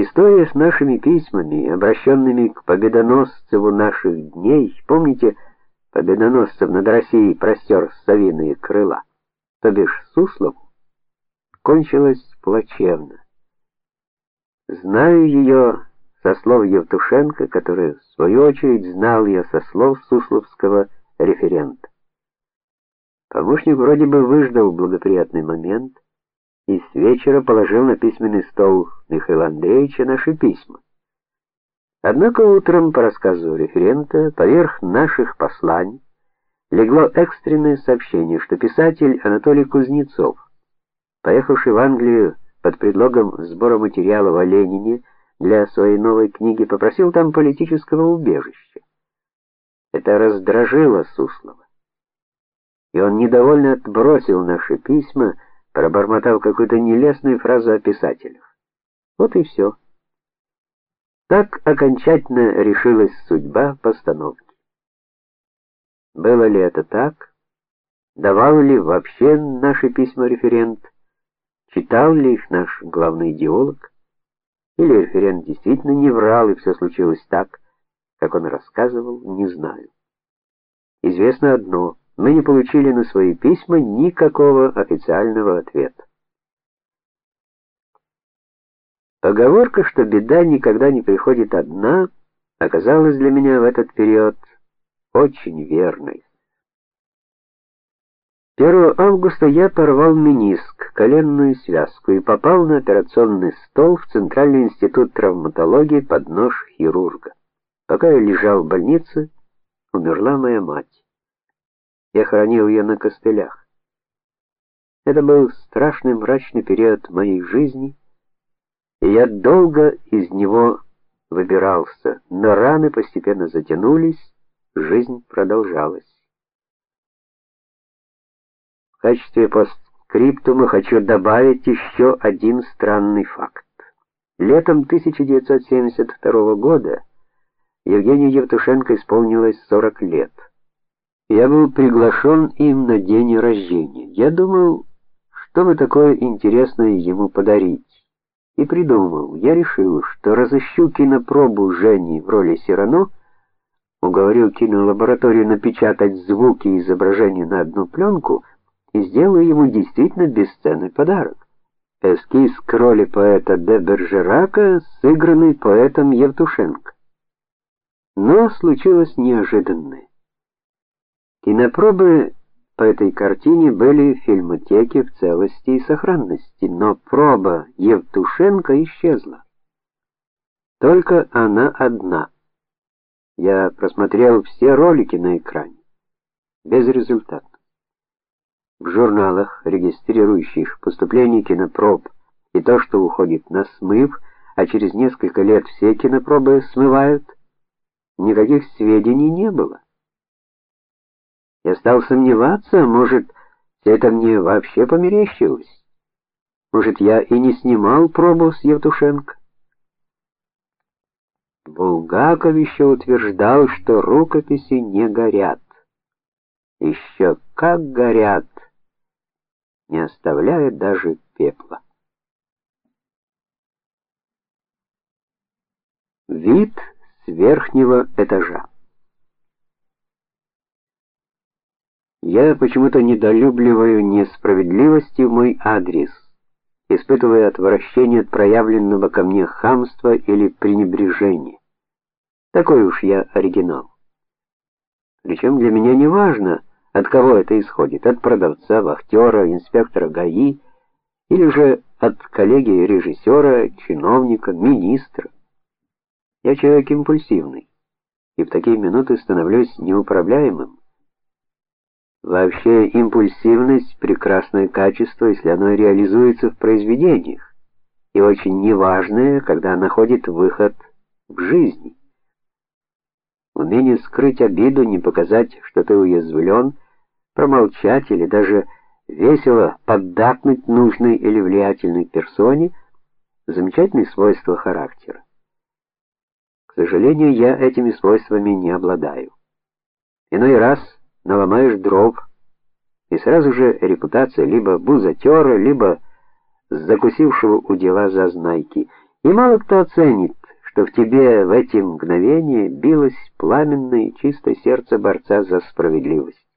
История с нашими письмами, обращенными к победоносцеву наших дней, помните, победоносцев над Россией простер совиные крыла, то бишь Суслову, кончилась плачевно. Знаю ее со слов Евтушенко, который в свою очередь знал ее со слов Сусловского референта. Помощник вроде бы выждал благоприятный момент и с вечера положил на письменный стол Михаила Андреевича наши письма. Однако утром, по рассказу референта, поверх наших посланий легло экстренное сообщение, что писатель Анатолий Кузнецов, поехавший в Англию под предлогом сбора материалов о Ленине для своей новой книги, попросил там политического убежища. Это раздражило Суслова. И он недовольно отбросил наши письма, пробормотав какую-то нелестную фразу о писателях. Вот и все. Так окончательно решилась судьба постановки. Было ли это так? Давал ли вообще наши письма референт? Читал ли их наш главный идеолог? Или референт действительно не врал и все случилось так, как он рассказывал, не знаю. Известно одно: мы не получили на свои письма никакого официального ответа. Поговорка, что беда никогда не приходит одна, оказалась для меня в этот период очень верной. 1 августа я порвал мениск, коленную связку и попал на операционный стол в Центральный институт травматологии под нож хирурга. Пока я лежал в больнице, умерла моя мать. Я хоронил ее на костылях. Это был страшный мрачный период моей жизни, и я долго из него выбирался, но раны постепенно затянулись, жизнь продолжалась. В качестве постскриптума хочу добавить еще один странный факт. Летом 1972 года Евгению Евтушенко исполнилось 40 лет. Я был приглашен им на день рождения. Я думал, что бы такое интересное ему подарить. И придумал. Я решил, что разыщу кинопробу Жени в роли Сирано, уговорил кинолабораторию напечатать звуки и изображения на одну пленку и сделаю ему действительно бесценный подарок. Эскиз к роли поэта де Бержерака, сыгранный поэтом Евтушенко. Но случилось неожиданное. Кинопробы по этой картине были в фильмотеке в целости и сохранности, но проба Евтушенко исчезла. Только она одна. Я просмотрел все ролики на экране. Безрезультатно. В журналах, регистрирующих поступление кинопроб и то, что уходит на смыв, а через несколько лет все кинопробы смывают, никаких сведений не было. Я стал сомневаться, может, все это мне вообще померещилось. Может, я и не снимал пробу с Евтушенко. Булгаков еще утверждал, что рукописи не горят. Еще как горят, не оставляя даже пепла. Вид с верхнего этажа. Я почему-то недолюбливаю несправедливости в мой адрес, испытывая отвращение от проявленного ко мне хамства или пренебрежения. Такой уж я оригинал. Причем для меня не важно, от кого это исходит: от продавца, вахтера, инспектора ГАИ или же от коллеги режиссера, чиновника, министра. Я человек импульсивный, и в такие минуты становлюсь неуправляемым. Вообще импульсивность прекрасное качество, если оно реализуется в произведениях, и очень неважное, когда находит выход в жизни. Умение скрыть обиду, не показать, что ты уязвлен, промолчать или даже весело поддакнуть нужной или влиятельной персоне замечательные свойства характера. К сожалению, я этими свойствами не обладаю. Иной раз наломаешь дров, и сразу же репутация либо бузатера, либо закусившего у дела зазнайки, И мало кто оценит, что в тебе в эти мгновения билось пламенное чистое сердце борца за справедливость.